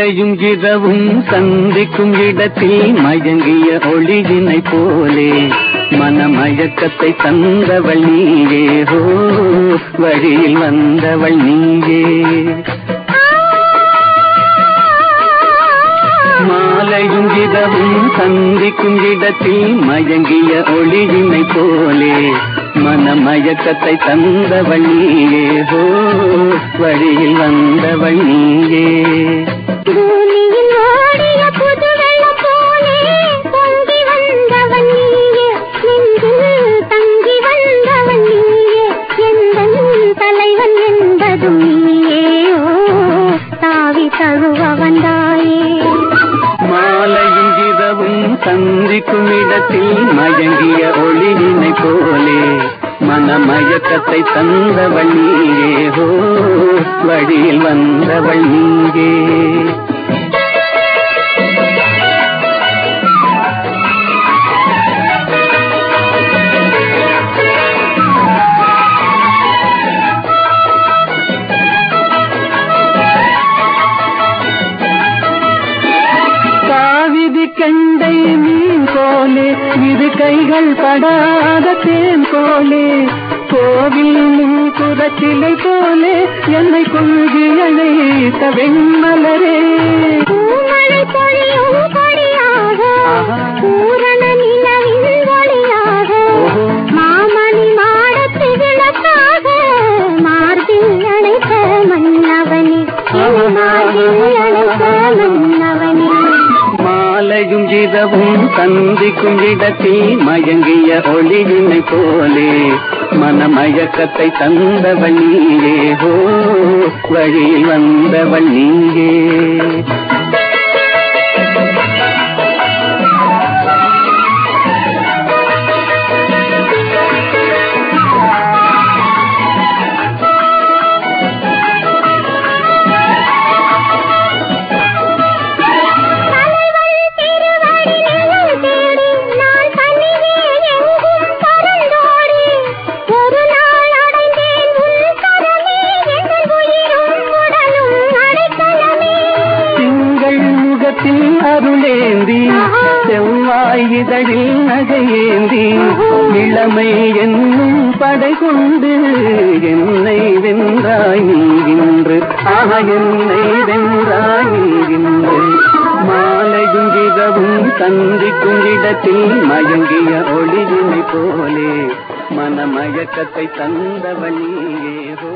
மாலையும் இரவும் சந்திக்கும் இடத்தில் மயங்கிய ஒளியினை போலே மனமயக்கத்தை தந்தவள் நீயே. ஹோ வழியில் வந்தவள் நீயே. மாலையும் இரவும் சந்திக்கும் இடத்தில் மயங்கிய ஒளியினை போலே மனமயக்கத்தை தந்தவள் நீயே. ஹோ வழியில் வந்தவள் நீயே. சந்திக்கும் இடத்தில் மயங்கிய ஒளியினை போலே மனமயக்கத்தை தந்தவள் நீயே ஹோ வழியில் வந்தவள் நீயே இரு படாத தேன் போலே கோவில் குரச்சிலை போலே என்னை கொள்கி அழைத்த வெண்மலரே. மாலையும் இரவும் சந்திக்கும் இடத்தில் மயங்கிய ஒளியினை போலே மனமயக்கத்தை தந்தவள் நீயே ஹோ வழியில் வந்தவள் நீயே. இதழில் நகையேந்தி இளமை என்னும் படை கொண்டு என்னை வென்றாய் நீ இன்று. ஆக என்னை வென்றாய் நீ இன்று. மாலையும் இரவும் சந்திக்கும் இடத்தில் மயங்கிய ஒளியினை போலே மனமயக்கத்தை தந்தவனியே ஹோ